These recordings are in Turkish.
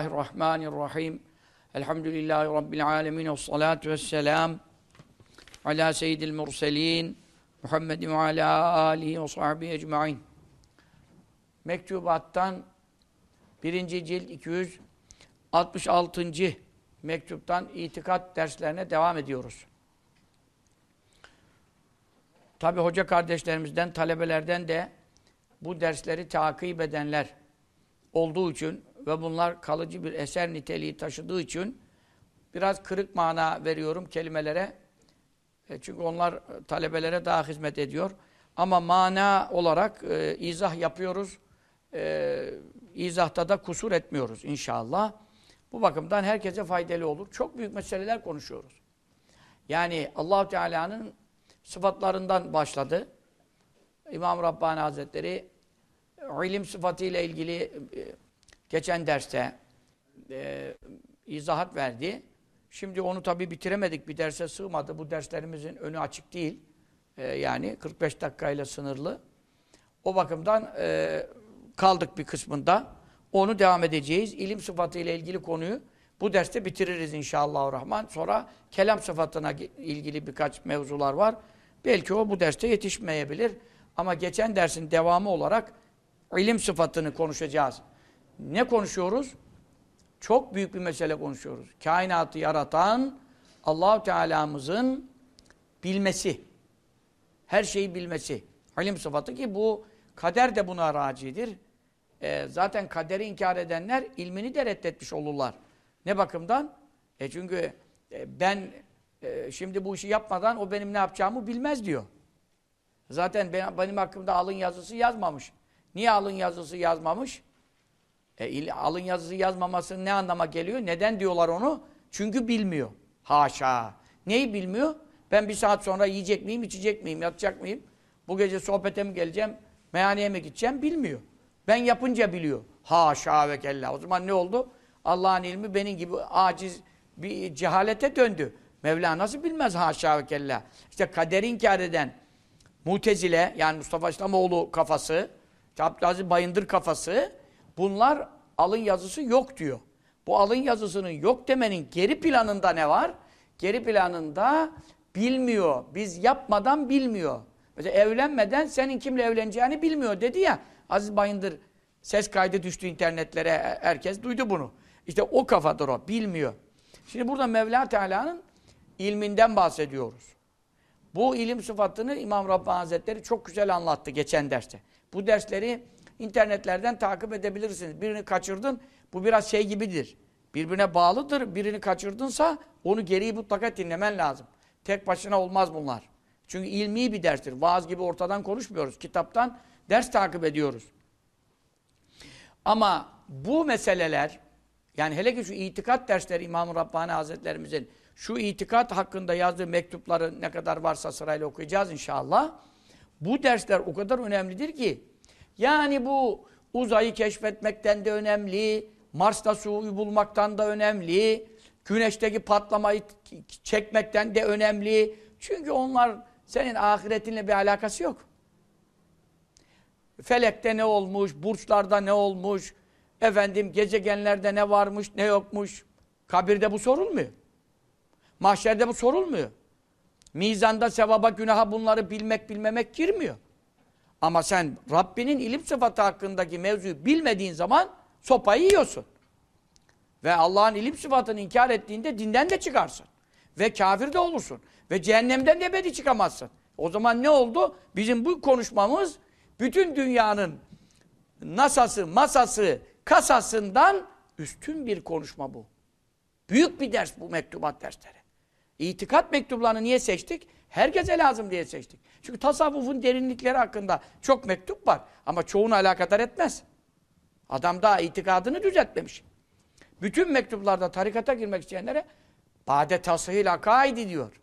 Bismillahirrahmanirrahim. Elhamdülillahi Rabbil alemin. Ve salatu vesselam. Ala seyyidil murselin. Muhammedin ve ala alihi ve sahbihi ecma'in. Mektubattan birinci cilt 266. mektuptan itikat derslerine devam ediyoruz. Tabi hoca kardeşlerimizden, talebelerden de bu dersleri takip edenler olduğu için ve bunlar kalıcı bir eser niteliği taşıdığı için biraz kırık mana veriyorum kelimelere. E çünkü onlar e, talebelere daha hizmet ediyor. Ama mana olarak e, izah yapıyoruz. E, izahta da kusur etmiyoruz inşallah. Bu bakımdan herkese faydalı olur. Çok büyük meseleler konuşuyoruz. Yani allah Teala'nın sıfatlarından başladı. İmam Rabbani Hazretleri ilim sıfatıyla ilgili e, geçen derste e, izahat verdi. Şimdi onu tabi bitiremedik. Bir derse sığmadı. Bu derslerimizin önü açık değil. E, yani 45 dakikayla sınırlı. O bakımdan e, kaldık bir kısmında. Onu devam edeceğiz. İlim sıfatıyla ilgili konuyu bu derste bitiririz inşallah rahman. Sonra kelam sıfatına ilgili birkaç mevzular var. Belki o bu derste yetişmeyebilir. Ama geçen dersin devamı olarak ilim sıfatını konuşacağız. Ne konuşuyoruz? Çok büyük bir mesele konuşuyoruz. Kainatı yaratan allah Teala'mızın bilmesi. Her şeyi bilmesi. İlim sıfatı ki bu kader de buna racidir. E, zaten kaderi inkar edenler ilmini de reddetmiş olurlar. Ne bakımdan? E çünkü e, ben e, şimdi bu işi yapmadan o benim ne yapacağımı bilmez diyor. Zaten ben, benim hakkımda alın yazısı yazmamış. Niye alın yazısı yazmamış? E, alın yazısı yazmamasının ne anlama geliyor? Neden diyorlar onu? Çünkü bilmiyor. Haşa. Neyi bilmiyor? Ben bir saat sonra yiyecek miyim, içecek miyim, yatacak mıyım? Bu gece sohbete mi geleceğim, meyhaneye mi gideceğim bilmiyor. Ben yapınca biliyor. Haşa ve kella. O zaman ne oldu? Allah'ın ilmi benim gibi aciz bir cehalete döndü. Mevla nasıl bilmez haşa ve kella. İşte kaderi inkar eden Mutezile yani Mustafa İslamoğlu kafası, Abdülaziz Bayındır kafası bunlar alın yazısı yok diyor. Bu alın yazısının yok demenin geri planında ne var? Geri planında bilmiyor. Biz yapmadan bilmiyor. Mesela evlenmeden senin kimle evleneceğini bilmiyor dedi ya. Aziz Bayındır ses kaydı düştü internetlere. Herkes duydu bunu. İşte o kafadır o. Bilmiyor. Şimdi burada Mevla Teala'nın ilminden bahsediyoruz. Bu ilim sıfatını İmam Rabbani Hazretleri çok güzel anlattı geçen derste. Bu dersleri internetlerden takip edebilirsiniz. Birini kaçırdın, bu biraz şey gibidir. Birbirine bağlıdır. Birini kaçırdınsa onu geriyi mutlaka dinlemen lazım. Tek başına olmaz bunlar. Çünkü ilmi bir derstir. Vaaz gibi ortadan konuşmuyoruz. Kitaptan ders takip ediyoruz. Ama bu meseleler, yani hele ki şu itikat dersleri İmam-ı Rabbani Hazretlerimizin şu itikat hakkında yazdığı mektupları ne kadar varsa sırayla okuyacağız inşallah. Bu dersler o kadar önemlidir ki yani bu uzayı keşfetmekten de önemli, Mars'ta suyu bulmaktan da önemli, güneşteki patlamayı çekmekten de önemli. Çünkü onlar senin ahiretinle bir alakası yok. Felekte ne olmuş, burçlarda ne olmuş, efendim gezegenlerde ne varmış, ne yokmuş. Kabirde bu sorulmuyor. Mahşerde bu sorulmuyor. Mizanda sevaba, günaha bunları bilmek, bilmemek girmiyor. Ama sen Rabbinin ilim sıfatı hakkındaki mevzuyu bilmediğin zaman sopayı yiyorsun. Ve Allah'ın ilim sıfatını inkar ettiğinde dinden de çıkarsın. Ve kafir de olursun. Ve cehennemden de ebedi çıkamazsın. O zaman ne oldu? Bizim bu konuşmamız bütün dünyanın nasası, masası, kasasından üstün bir konuşma bu. Büyük bir ders bu mektubat dersleri. İtikat mektuplarını niye seçtik? Herkese lazım diye seçtik. Çünkü tasavvufun derinlikleri hakkında çok mektup var. Ama çoğunu alakadar etmez. Adam daha itikadını düzeltmemiş. Bütün mektuplarda tarikata girmek isteyenlere bade tasihil akaidi diyor.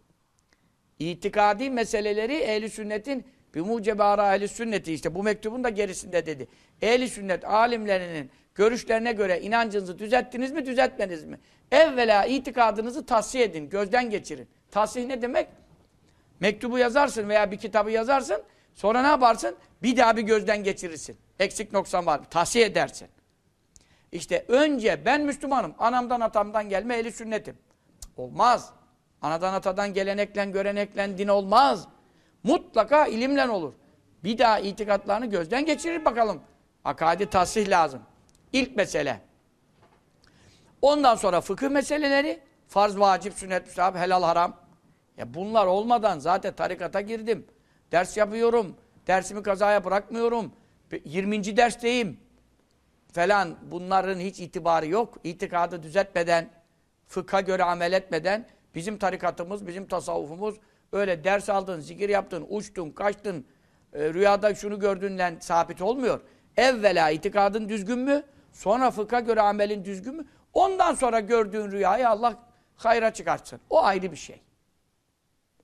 İtikadi meseleleri ehli sünnetin bir mucebara ehli sünneti işte bu mektubun da gerisinde dedi. Ehli sünnet alimlerinin görüşlerine göre inancınızı düzelttiniz mi düzeltmeniz mi? Evvela itikadınızı tahsiye edin, gözden geçirin. Tahsih ne demek? Mektubu yazarsın veya bir kitabı yazarsın. Sonra ne yaparsın? Bir daha bir gözden geçirirsin. Eksik noksan var. Tahsiye edersin. İşte önce ben Müslümanım. Anamdan atamdan gelme eli sünnetim. Olmaz. Anadan atadan gelenekle görenekle din olmaz. Mutlaka ilimle olur. Bir daha itikatlarını gözden geçirir bakalım. Akadi tasih lazım. İlk mesele. Ondan sonra fıkıh meseleleri, farz, vacip, sünnet, müstahap, helal, haram. Ya bunlar olmadan zaten tarikata girdim. Ders yapıyorum. Dersimi kazaya bırakmıyorum. 20. dersteyim. Falan bunların hiç itibarı yok. İtikadı düzeltmeden, fıkha göre amel etmeden bizim tarikatımız, bizim tasavvufumuz öyle ders aldın, zikir yaptın, uçtun, kaçtın, e, rüyada şunu gördüğünden sabit olmuyor. Evvela itikadın düzgün mü? Sonra fıkha göre amelin düzgün mü? Ondan sonra gördüğün rüyayı Allah hayra çıkartsın. O ayrı bir şey.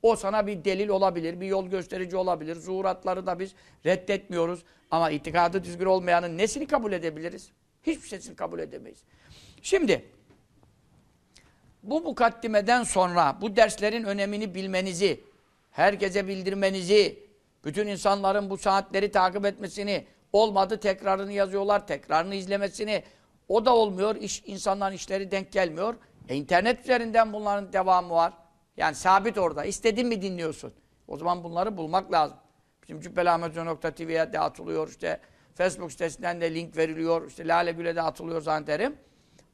O sana bir delil olabilir, bir yol gösterici olabilir. Zuhuratları da biz reddetmiyoruz. Ama itikadı düzgün olmayanın nesini kabul edebiliriz? Hiçbir şeysini kabul edemeyiz. Şimdi, bu mukaddimeden sonra bu derslerin önemini bilmenizi, herkese bildirmenizi, bütün insanların bu saatleri takip etmesini, olmadı tekrarını yazıyorlar, tekrarını izlemesini, o da olmuyor, iş, insanların işleri denk gelmiyor. E, internet üzerinden bunların devamı var. Yani sabit orada. İstediğin mi dinliyorsun? O zaman bunları bulmak lazım. Bizim cübbelahmetcan.tv'ye de atılıyor. işte Facebook sitesinden de link veriliyor. İşte Lale Gül'e de atılıyor zannederim.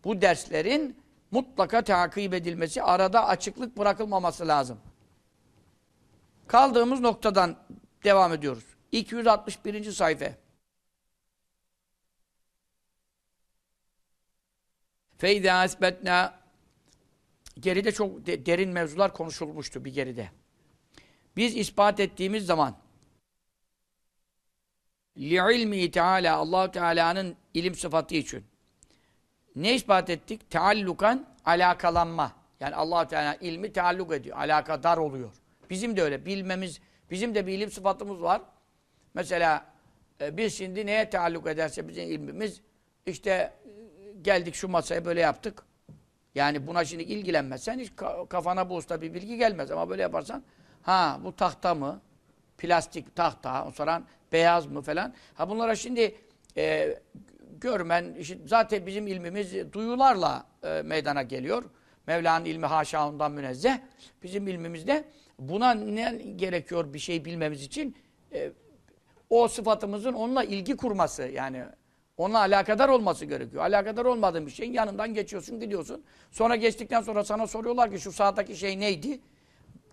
Bu derslerin mutlaka takip edilmesi, arada açıklık bırakılmaması lazım. Kaldığımız noktadan devam ediyoruz. 261. sayfa. Feyda esbetna geride çok de, derin mevzular konuşulmuştu bir geride. Biz ispat ettiğimiz zaman li'ilmi Teala Allah Teala'nın ilim sıfatı için ne ispat ettik? Teallukan alakalanma. Yani Allah Teala ilmi tealluk ediyor. Alakadar oluyor. Bizim de öyle bilmemiz, bizim de bir ilim sıfatımız var. Mesela e, biz şimdi neye tealluk ederse bizim ilmimiz işte e, geldik şu masaya böyle yaptık. Yani buna şimdi ilgilenmezsen hiç kafana bu usta bir bilgi gelmez. Ama böyle yaparsan ha bu tahta mı? Plastik tahta, sonra beyaz mı falan. Ha bunlara şimdi e, görmen, işte zaten bizim ilmimiz duyularla e, meydana geliyor. Mevla'nın ilmi haşa ondan münezzeh. Bizim ilmimizde buna ne gerekiyor bir şey bilmemiz için? E, o sıfatımızın onunla ilgi kurması yani Onunla alakadar olması gerekiyor. Alakadar olmadığın bir şeyin yanından geçiyorsun, gidiyorsun. Sonra geçtikten sonra sana soruyorlar ki şu sağdaki şey neydi?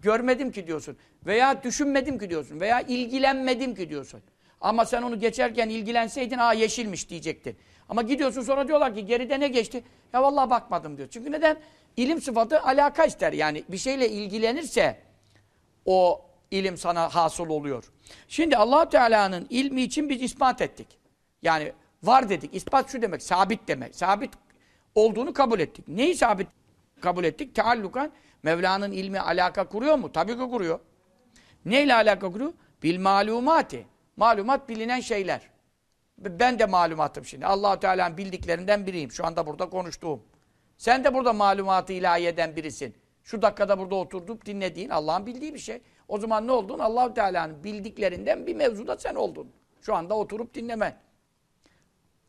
Görmedim ki diyorsun. Veya düşünmedim ki diyorsun. Veya ilgilenmedim ki diyorsun. Ama sen onu geçerken ilgilenseydin aa yeşilmiş diyecektin. Ama gidiyorsun sonra diyorlar ki geride ne geçti? Ya vallahi bakmadım diyor. Çünkü neden? İlim sıfatı alaka ister. Yani bir şeyle ilgilenirse o ilim sana hasıl oluyor. Şimdi allah Teala'nın ilmi için biz ispat ettik. Yani Var dedik. İspat şu demek. Sabit demek. Sabit olduğunu kabul ettik. Neyi sabit kabul ettik? Teallukan Mevla'nın ilmi alaka kuruyor mu? Tabii ki kuruyor. Neyle alaka kuruyor? Bil malumati. Malumat bilinen şeyler. Ben de malumatım şimdi. allah Teala'nın bildiklerinden biriyim. Şu anda burada konuştuğum. Sen de burada malumatı ilahiyeden birisin. Şu dakikada burada oturdup dinlediğin Allah'ın bildiği bir şey. O zaman ne oldun? allah Teala'nın bildiklerinden bir mevzuda sen oldun. Şu anda oturup dinlemen.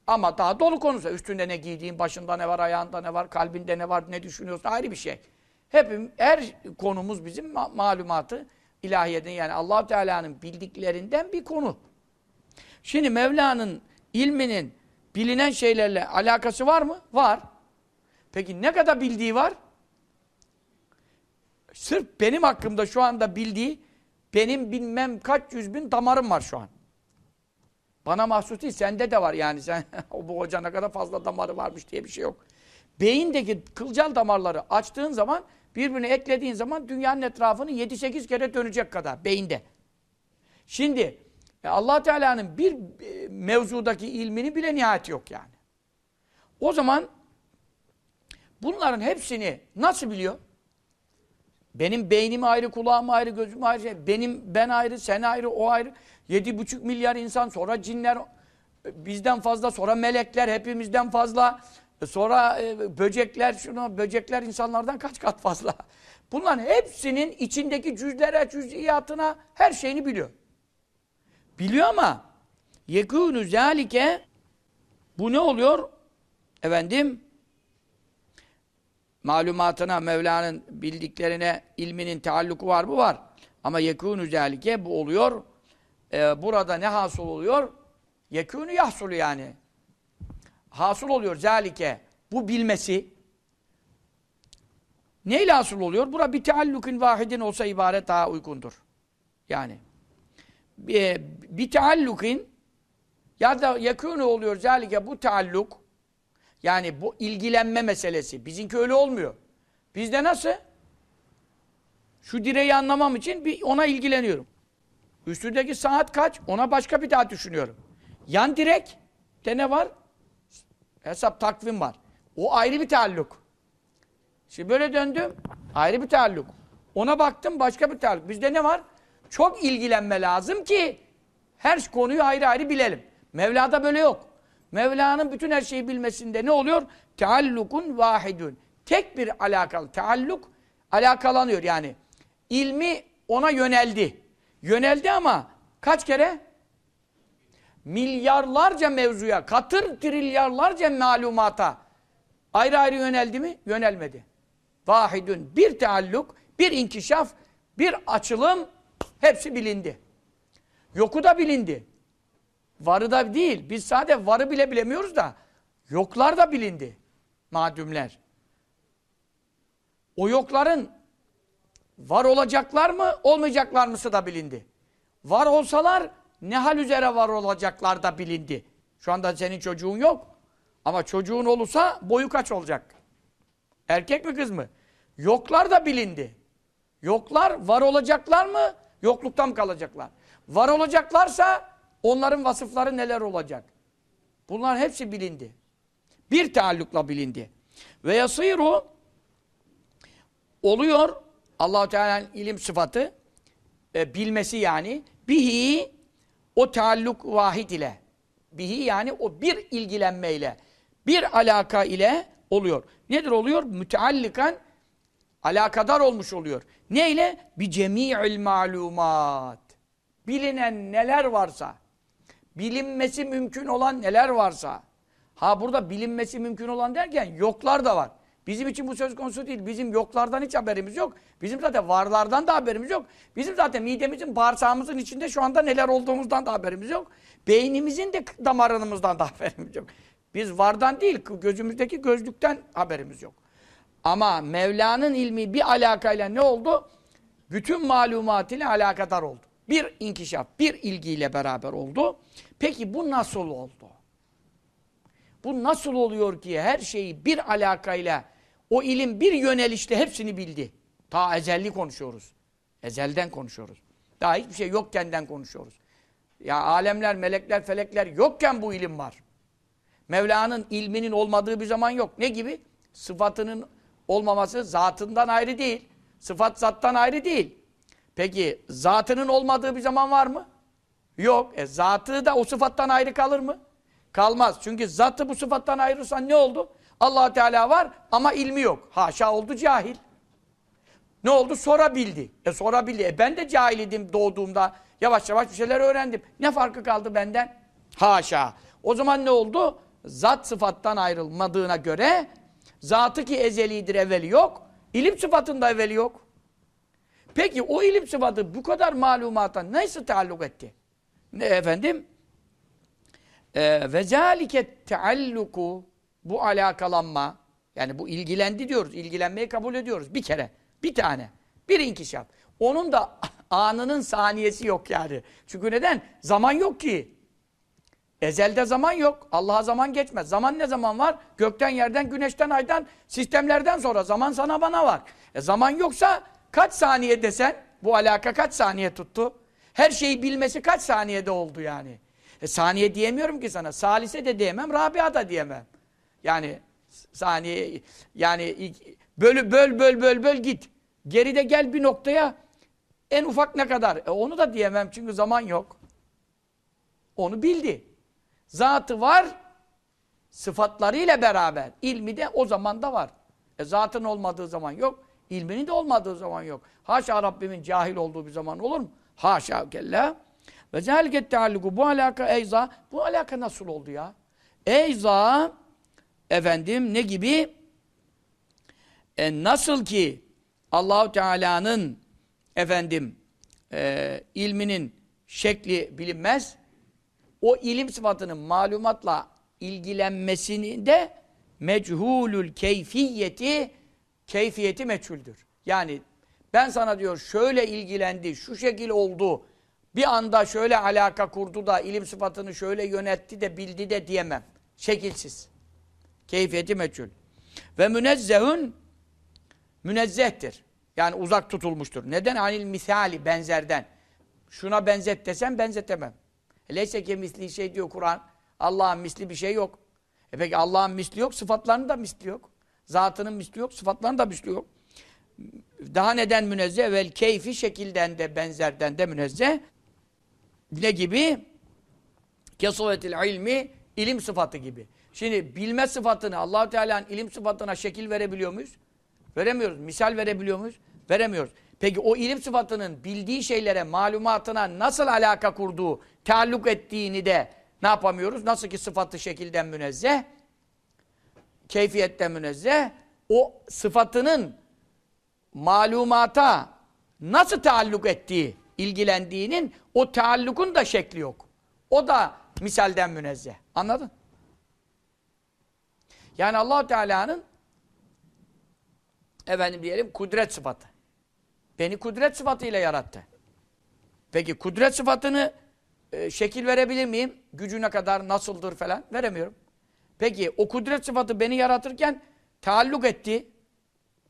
Ama daha dolu konusu. Üstünde ne giydiğin, başında ne var, ayağında ne var, kalbinde ne var, ne düşünüyorsun ayrı bir şey. Hepim, her konumuz bizim ma malumatı ilahiyeden yani allah Teala'nın bildiklerinden bir konu. Şimdi Mevla'nın ilminin bilinen şeylerle alakası var mı? Var. Peki ne kadar bildiği var? Sırf benim hakkımda şu anda bildiği benim bilmem kaç yüz bin damarım var şu an. Bana mahsus değil, sende de var yani. Sen bu hoca ne kadar fazla damarı varmış diye bir şey yok. Beyindeki kılcal damarları açtığın zaman, birbirine eklediğin zaman dünyanın etrafını 7-8 kere dönecek kadar beyinde. Şimdi e, allah Teala'nın bir e, mevzudaki ilmini bile nihayet yok yani. O zaman bunların hepsini nasıl biliyor? Benim beynim ayrı, kulağım ayrı, gözüm ayrı. Benim ben ayrı, sen ayrı, o ayrı. Yedi buçuk milyar insan, sonra cinler bizden fazla, sonra melekler hepimizden fazla. Sonra e, böcekler, şunu böcekler insanlardan kaç kat fazla. Bunların hepsinin içindeki cüzlere, cüz'iyatına her şeyini biliyor. Biliyor ama yekûnü zâlike bu ne oluyor? efendim malumatına, Mevla'nın bildiklerine ilminin taalluku var mı? Var. Ama yekûnü zâlike bu oluyor. Ee, burada ne hasıl oluyor? Yekûnü yahsulü yani. Hasıl oluyor zâlike. Bu bilmesi. Neyle hasıl oluyor? Bura bir teallukun vahidin olsa ibaret daha uygundur. Yani bir, bir teallukun ya da yakûnü oluyor zâlike bu tealluk yani bu ilgilenme meselesi. Bizimki öyle olmuyor. Bizde nasıl? Şu direği anlamam için bir ona ilgileniyorum. Üstündeki saat kaç? Ona başka bir daha düşünüyorum. Yan direk de ne var? Hesap takvim var. O ayrı bir taalluk. Şimdi böyle döndüm. Ayrı bir taalluk. Ona baktım başka bir taalluk. Bizde ne var? Çok ilgilenme lazım ki her konuyu ayrı ayrı bilelim. Mevla'da böyle yok. Mevla'nın bütün her şeyi bilmesinde ne oluyor? Teallukun vahidun. Tek bir alakalı. Tealluk alakalanıyor yani. İlmi ona yöneldi. Yöneldi ama kaç kere? Milyarlarca mevzuya, katır trilyarlarca malumata ayrı ayrı yöneldi mi? Yönelmedi. Vahidun. Bir tealluk, bir inkişaf, bir açılım hepsi bilindi. Yoku da bilindi. Varı da değil. Biz sadece varı bile bilemiyoruz da yoklar da bilindi. Madümler. O yokların var olacaklar mı, olmayacaklar mısı da bilindi. Var olsalar ne hal üzere var olacaklar da bilindi. Şu anda senin çocuğun yok. Ama çocuğun olursa boyu kaç olacak? Erkek mi kız mı? Yoklar da bilindi. Yoklar var olacaklar mı? Yokluktan kalacaklar? Var olacaklarsa onların vasıfları neler olacak? Bunlar hepsi bilindi. Bir taallukla bilindi. Ve yasiru oluyor allah Teala'nın ilim sıfatı e, bilmesi yani bihi o taalluk vahid ile bihi yani o bir ilgilenmeyle bir alaka ile oluyor. Nedir oluyor? Müteallikan alakadar olmuş oluyor. Neyle? Bi cemi'il malumat. Bilinen neler varsa, bilinmesi mümkün olan neler varsa. Ha burada bilinmesi mümkün olan derken yoklar da var. Bizim için bu söz konusu değil. Bizim yoklardan hiç haberimiz yok. Bizim zaten varlardan da haberimiz yok. Bizim zaten midemizin, bağırsağımızın içinde şu anda neler olduğumuzdan da haberimiz yok. Beynimizin de damarımızdan da haberimiz yok. Biz vardan değil, gözümüzdeki gözlükten haberimiz yok. Ama Mevla'nın ilmi bir alakayla ne oldu? Bütün malumat ile alakadar oldu. Bir inkişaf, bir ilgiyle beraber oldu. Peki bu nasıl oldu? Bu nasıl oluyor ki her şeyi bir alakayla o ilim bir yönelişte hepsini bildi. Ta ezelli konuşuyoruz. Ezelden konuşuyoruz. Daha hiçbir şey yokkenden konuşuyoruz. Ya alemler, melekler, felekler yokken bu ilim var. Mevla'nın ilminin olmadığı bir zaman yok. Ne gibi? Sıfatının olmaması zatından ayrı değil. Sıfat zattan ayrı değil. Peki zatının olmadığı bir zaman var mı? Yok. E zatı da o sıfattan ayrı kalır mı? Kalmaz. Çünkü zatı bu sıfattan ayırırsan ne oldu? Allah Teala var ama ilmi yok. Haşa oldu cahil. Ne oldu? Sonra bildi. E sonra bildi. E ben de cahil doğduğumda. Yavaş yavaş bir şeyler öğrendim. Ne farkı kaldı benden? Haşa. O zaman ne oldu? Zat sıfattan ayrılmadığına göre zatı ki ezelidir evveli yok. İlim sıfatında evveli yok. Peki o ilim sıfatı bu kadar malumata nasıl taalluk etti? Ne efendim? Ee, ve zâlike tealluku bu alakalanma yani bu ilgilendi diyoruz. İlgilenmeyi kabul ediyoruz. Bir kere. Bir tane. Bir inkişaf. Onun da anının saniyesi yok yani. Çünkü neden? Zaman yok ki. Ezelde zaman yok. Allah'a zaman geçmez. Zaman ne zaman var? Gökten, yerden, güneşten, aydan, sistemlerden sonra zaman sana bana var. E zaman yoksa kaç saniye desen bu alaka kaç saniye tuttu? Her şeyi bilmesi kaç saniyede oldu yani? E saniye diyemiyorum ki sana. Salise de diyemem, Rabia da diyemem. Yani saniye yani böl böl böl böl böl git. Geride gel bir noktaya en ufak ne kadar? E onu da diyemem çünkü zaman yok. Onu bildi. Zatı var sıfatlarıyla beraber. İlmi de o zaman da var. E zatın olmadığı zaman yok. İlminin de olmadığı zaman yok. Haşa Rabbimin cahil olduğu bir zaman olur mu? Haşa kella. Ve zelket tealluku bu alaka eyza. Bu alaka nasıl oldu ya? Eyza efendim ne gibi? E, nasıl ki Allahu Teala'nın efendim e, ilminin şekli bilinmez. O ilim sıfatının malumatla ilgilenmesini de mechulül keyfiyeti keyfiyeti meçhuldür. Yani ben sana diyor şöyle ilgilendi, şu şekil oldu, bir anda şöyle alaka kurdu da ilim sıfatını şöyle yönetti de bildi de diyemem. Şekilsiz. Keyfiyeti meçhul. Ve münezzehün münezzehtir. Yani uzak tutulmuştur. Neden? Anil misali benzerden. Şuna benzet desem benzetemem. Leyse ki misli şey diyor Kur'an. Allah'ın misli bir şey yok. E peki Allah'ın misli yok, sıfatlarının da misli yok. Zatının misli yok, sıfatlarının da misli yok. Daha neden münezzeh? Vel keyfi şekilden de benzerden de münezzeh. Ne gibi? Kesuvetil ilmi ilim sıfatı gibi. Şimdi bilme sıfatını allah Teala'nın ilim sıfatına şekil verebiliyor muyuz? Veremiyoruz. Misal verebiliyor muyuz? Veremiyoruz. Peki o ilim sıfatının bildiği şeylere, malumatına nasıl alaka kurduğu, taalluk ettiğini de ne yapamıyoruz? Nasıl ki sıfatı şekilden münezzeh, keyfiyetten münezzeh, o sıfatının malumata nasıl taalluk ettiği, ilgilendiğinin o taallukun da şekli yok. O da misalden münezzeh. Anladın? Yani allah Teala'nın efendim diyelim kudret sıfatı. Beni kudret sıfatıyla yarattı. Peki kudret sıfatını e, şekil verebilir miyim? Gücüne kadar nasıldır falan veremiyorum. Peki o kudret sıfatı beni yaratırken taalluk etti.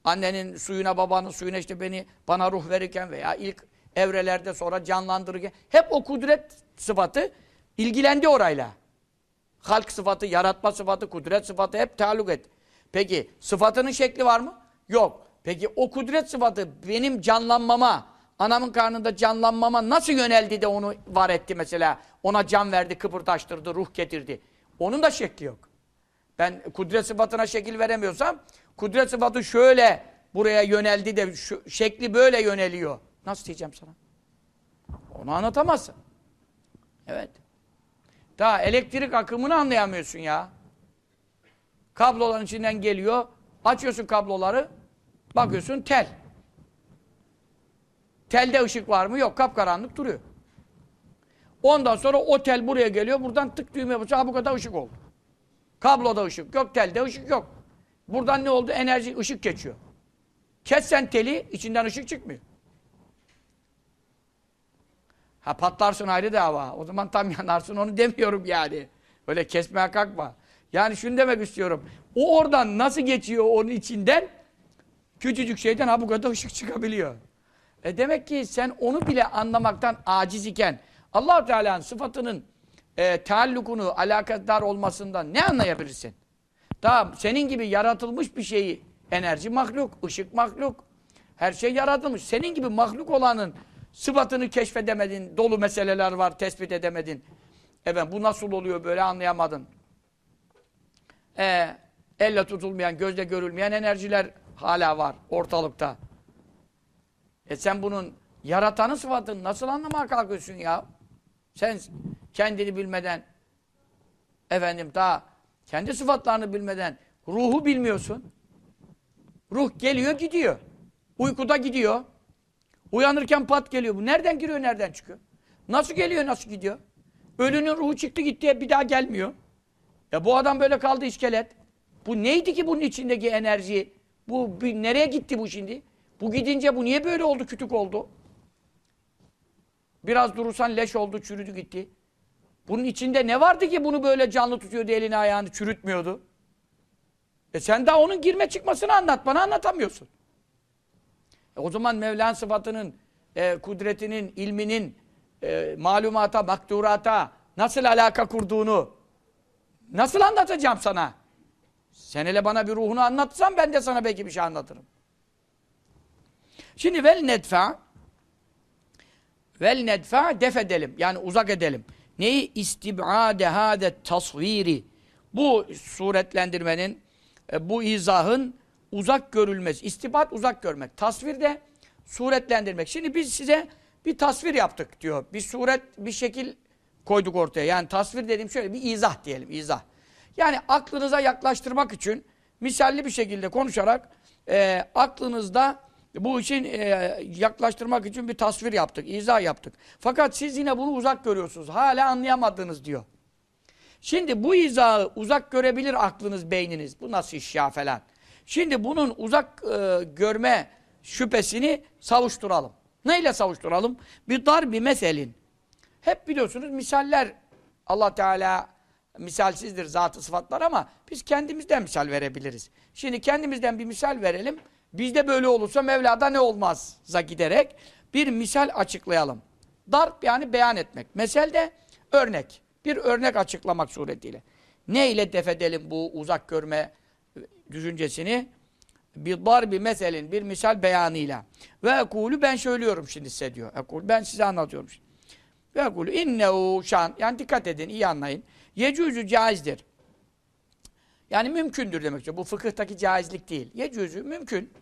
Annenin suyuna, babanın suyuna işte beni bana ruh verirken veya ilk evrelerde sonra canlandırırken hep o kudret sıfatı ilgilendi orayla. Halk sıfatı, yaratma sıfatı, kudret sıfatı hep taalluk et. Peki sıfatının şekli var mı? Yok. Peki o kudret sıfatı benim canlanmama, anamın karnında canlanmama nasıl yöneldi de onu var etti mesela? Ona can verdi, kıpırdaştırdı, ruh getirdi. Onun da şekli yok. Ben kudret sıfatına şekil veremiyorsam, kudret sıfatı şöyle buraya yöneldi de şu, şekli böyle yöneliyor. Nasıl diyeceğim sana? Onu anlatamazsın. Evet. Daha elektrik akımını anlayamıyorsun ya. Kabloların içinden geliyor. Açıyorsun kabloları. Bakıyorsun tel. Telde ışık var mı? Yok. Kapkaranlık duruyor. Ondan sonra o tel buraya geliyor. Buradan tık düğmeye basıyor. Ha bu kadar ışık oldu. Kabloda ışık yok. Telde ışık yok. Buradan ne oldu? Enerji, ışık geçiyor. Kessen teli, içinden ışık çıkmıyor. Ha patlarsın ayrı dava. O zaman tam yanarsın onu demiyorum yani. Öyle kesmeye kalkma. Yani şunu demek istiyorum. O oradan nasıl geçiyor onun içinden? Küçücük şeyden ha bu kadar ışık çıkabiliyor. E demek ki sen onu bile anlamaktan aciz iken allah Teala'nın sıfatının e, taallukunu, alakadar olmasından ne anlayabilirsin? Daha senin gibi yaratılmış bir şeyi, enerji mahluk, ışık mahluk, her şey yaratılmış. Senin gibi mahluk olanın sıfatını keşfedemedin, dolu meseleler var, tespit edemedin. Evet, bu nasıl oluyor böyle anlayamadın. Ee, elle tutulmayan, gözle görülmeyen enerjiler hala var ortalıkta. E sen bunun yaratanın sıfatını nasıl anlamaya kalkıyorsun ya? Sen kendini bilmeden, efendim daha kendi sıfatlarını bilmeden ruhu bilmiyorsun. Ruh geliyor gidiyor. Uykuda gidiyor. Uyanırken pat geliyor. Bu nereden giriyor, nereden çıkıyor? Nasıl geliyor, nasıl gidiyor? Ölünün ruhu çıktı gitti, bir daha gelmiyor. Ya bu adam böyle kaldı iskelet. Bu neydi ki bunun içindeki enerji? Bu bir, nereye gitti bu şimdi? Bu gidince bu niye böyle oldu, kütük oldu? Biraz durursan leş oldu, çürüdü gitti. Bunun içinde ne vardı ki bunu böyle canlı tutuyordu, elini ayağını çürütmüyordu? E sen daha onun girme çıkmasını anlat, bana anlatamıyorsun. E o zaman Mevla'nın sıfatının, e, kudretinin, ilminin, e, malumata, makturata nasıl alaka kurduğunu nasıl anlatacağım sana? Sen hele bana bir ruhunu anlatsan ben de sana belki bir şey anlatırım. Şimdi vel nedfa vel nedfa def edelim. Yani uzak edelim. Neyi? İstib'ade hâde tasviri. Bu suretlendirmenin, e, bu izahın uzak görülmesi. İstibat uzak görmek. Tasvir de suretlendirmek. Şimdi biz size bir tasvir yaptık diyor. Bir suret, bir şekil koyduk ortaya. Yani tasvir dediğim şöyle bir izah diyelim, izah. Yani aklınıza yaklaştırmak için misalli bir şekilde konuşarak e, aklınızda bu için e, yaklaştırmak için bir tasvir yaptık, izah yaptık. Fakat siz yine bunu uzak görüyorsunuz. Hala anlayamadınız diyor. Şimdi bu izahı uzak görebilir aklınız, beyniniz. Bu nasıl iş ya falan. Şimdi bunun uzak e, görme şüphesini savuşturalım. Neyle savuşturalım? Bir dar bir meselin. Hep biliyorsunuz misaller Allah Teala misalsizdir zatı sıfatlar ama biz kendimizden misal verebiliriz. Şimdi kendimizden bir misal verelim. Bizde böyle olursa Mevla'da ne olmazza giderek bir misal açıklayalım. Darp yani beyan etmek. Mesel de örnek. Bir örnek açıklamak suretiyle. Ne ile defedelim bu uzak görme düşüncesini? Bir dar bir meselin, bir misal beyanıyla. Ve ekulu ben söylüyorum şimdi size diyor. Ekulu ben size anlatıyorum şimdi. Ve ekulu innehu şan. Yani dikkat edin, iyi anlayın. Yecüzü caizdir. Yani mümkündür demek istiyor. Bu fıkıhtaki caizlik değil. Yecüzü mümkün.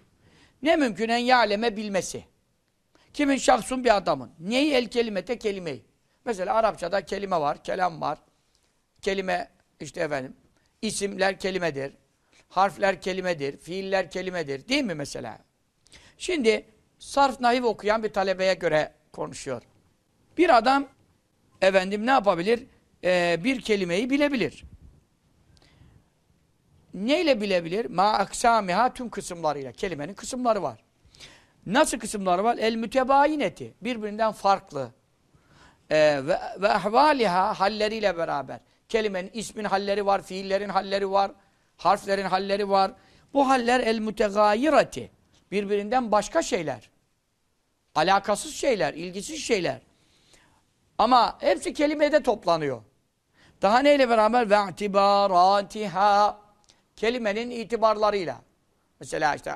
Ne mümkün? En yaleme bilmesi. Kimin şahsun bir adamın. Neyi el kelimete kelimeyi. Mesela Arapçada kelime var, kelam var. Kelime işte efendim isimler kelimedir. Harfler kelimedir, fiiller kelimedir. Değil mi mesela? Şimdi sarf nahiv okuyan bir talebeye göre konuşuyor. Bir adam efendim ne yapabilir? Ee, bir kelimeyi bilebilir. Neyle bilebilir? Ma aksamiha tüm kısımlarıyla. Kelimenin kısımları var. Nasıl kısımları var? El mütebayineti. Birbirinden farklı. Ee, ve, ve ahvaliha halleriyle beraber. Kelimenin ismin halleri var, fiillerin halleri var, harflerin halleri var. Bu haller el mütegayireti. Birbirinden başka şeyler. Alakasız şeyler, ilgisiz şeyler. Ama hepsi kelimede toplanıyor. Daha neyle beraber? Ve itibaratiha. Kelimenin itibarlarıyla. Mesela işte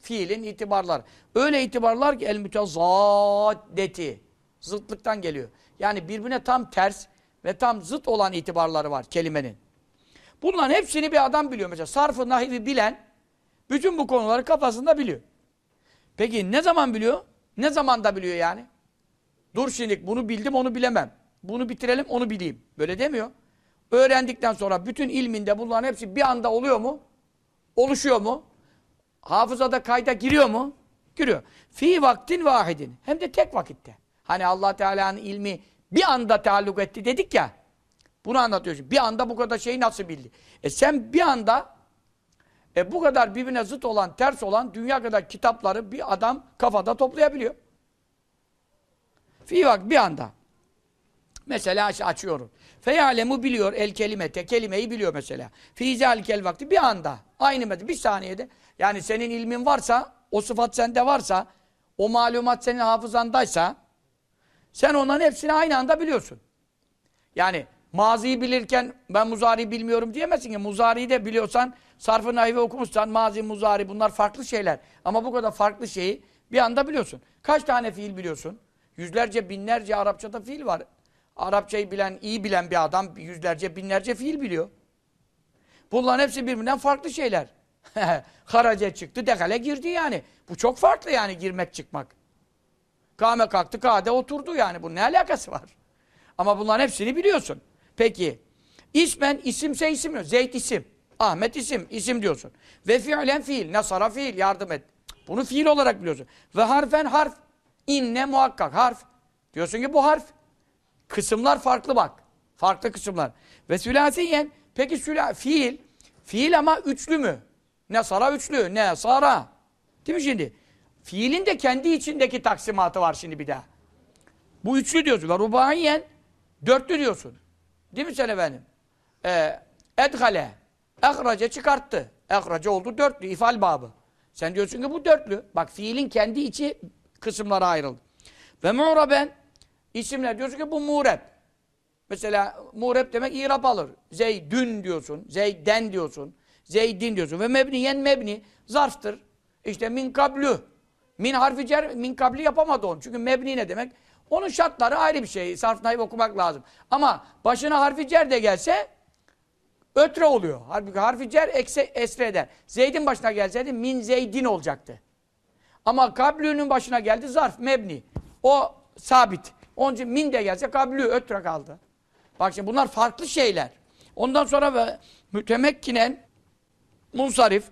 fiilin itibarları. Öyle itibarlar ki el mütezaddeti. Zıtlıktan geliyor. Yani birbirine tam ters ve tam zıt olan itibarları var kelimenin. Bunların hepsini bir adam biliyor. Mesela sarfı, nahivi bilen bütün bu konuları kafasında biliyor. Peki ne zaman biliyor? Ne zamanda biliyor yani? Dur şimdi bunu bildim onu bilemem. Bunu bitirelim onu bileyim. Böyle demiyor. Öğrendikten sonra bütün ilminde bunların hepsi bir anda oluyor mu? Oluşuyor mu? Hafızada kayda giriyor mu? Giriyor. Fi vaktin vahidin. Hem de tek vakitte. Hani allah Teala'nın ilmi bir anda taalluk etti dedik ya. Bunu anlatıyorsun. Bir anda bu kadar şeyi nasıl bildi? E sen bir anda e bu kadar birbirine zıt olan, ters olan dünya kadar kitapları bir adam kafada toplayabiliyor. Fi vak bir anda. Mesela açıyorum. Feyalemu biliyor el kelimete, kelimeyi biliyor mesela. Fi zalikel vakti bir anda. Aynı mesela bir saniyede. Yani senin ilmin varsa, o sıfat sende varsa, o malumat senin hafızandaysa, sen onların hepsini aynı anda biliyorsun. Yani maziyi bilirken ben muzari bilmiyorum diyemezsin ki. Muzariyi de biliyorsan, sarfı nahive okumuşsan, mazi, muzari bunlar farklı şeyler. Ama bu kadar farklı şeyi bir anda biliyorsun. Kaç tane fiil biliyorsun? Yüzlerce, binlerce Arapçada fiil var. Arapçayı bilen, iyi bilen bir adam yüzlerce, binlerce fiil biliyor. Bunların hepsi birbirinden farklı şeyler. Harace çıktı, dekale girdi yani. Bu çok farklı yani girmek çıkmak. Kame kalktı, kade oturdu yani. Bunun ne alakası var? Ama bunların hepsini biliyorsun. Peki, ismen isimse isim yok. Zeyd isim, Ahmet isim, isim diyorsun. Ve fiilen fiil, nasara fiil, yardım et. Bunu fiil olarak biliyorsun. Ve harfen harf, inne muhakkak harf. Diyorsun ki bu harf. Kısımlar farklı bak. Farklı kısımlar. Ve sülasiyen, peki süla, fiil, fiil ama üçlü mü? Ne sara üçlü, ne sara. Değil mi şimdi? Fiilin de kendi içindeki taksimatı var şimdi bir daha. Bu üçlü diyorsun. Ve rubaiyen, dörtlü diyorsun. Değil mi sen efendim? Ee, edgale, ehrace çıkarttı. Ehrace oldu dörtlü, ifal babı. Sen diyorsun ki bu dörtlü. Bak fiilin kendi içi kısımlara ayrıldı. Ve mu'raben, isimler diyorsun ki bu mu'reb. Mesela mu'reb demek irap alır. Zeydün diyorsun, zeyden diyorsun, zeydin diyorsun. Ve mebniyen mebni, zarftır. İşte min kablü. Min harfi cer, min kabli yapamadı onu. Çünkü mebni ne demek? Onun şartları ayrı bir şey. Sarf naif okumak lazım. Ama başına harfi cer de gelse ötre oluyor. Halbuki harfi cer ekse, esre eder. Zeydin başına gelseydi min zeydin olacaktı. Ama kablünün başına geldi zarf, mebni. O sabit. Onun için min de gelse kablü ötre kaldı. Bak şimdi bunlar farklı şeyler. Ondan sonra ve mütemekkinen munsarif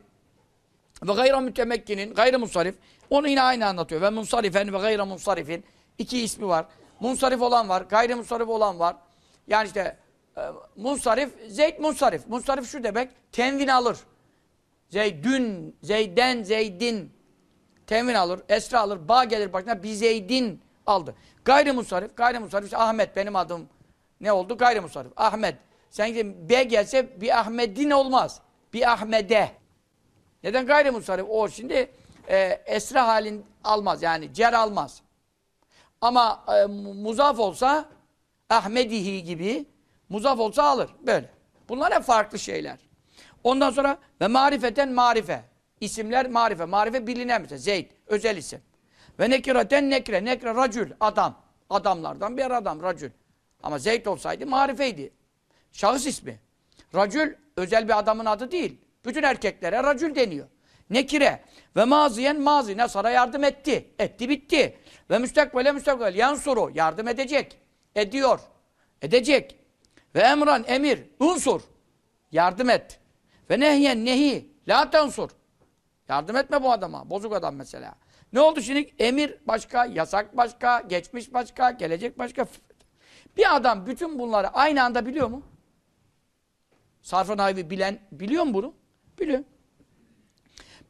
ve gayra mütemekkinin gayri munsarif onu yine aynı anlatıyor. Ve munsarifen ve gayra munsarifin iki ismi var. Munsarif olan var, gayri munsarif olan var. Yani işte e, munsarif, zeyd munsarif. Munsarif şu demek, tenvin alır. Zeydün, zeyden, zeydin. Tenvin alır, esra alır, bağ gelir başına, bir zeydin aldı. Gayri munsarif, gayri munsarif, işte Ahmet benim adım ne oldu? Gayri munsarif. Ahmet. Sen B gelse bir Ahmet'in olmaz. Bir Ahmet'e. Neden gayri munsarif? O şimdi e, esra halin almaz yani cer almaz. Ama e, muzaf olsa Ahmedihi gibi muzaf olsa alır. Böyle. Bunlar hep farklı şeyler. Ondan sonra ve marifeten marife. İsimler marife. Marife bilinen mesela. Zeyd. Özel isim. Ve nekiraten nekre. Nekre racül. Adam. Adamlardan bir adam. Racül. Ama Zeyd olsaydı marifeydi. Şahıs ismi. Racül özel bir adamın adı değil. Bütün erkeklere racül deniyor. Nekire ve maziyen mazi Nasara yardım etti. Etti bitti. Ve müstakbele müstakbel yansuru yardım edecek. Ediyor. Edecek. Ve emran emir unsur. Yardım et. Ve nehyen nehi la tensur. Yardım etme bu adama. Bozuk adam mesela. Ne oldu şimdi? Emir başka, yasak başka, geçmiş başka, gelecek başka. Bir adam bütün bunları aynı anda biliyor mu? Sarf-ı naivi bilen biliyor mu bunu? Biliyor.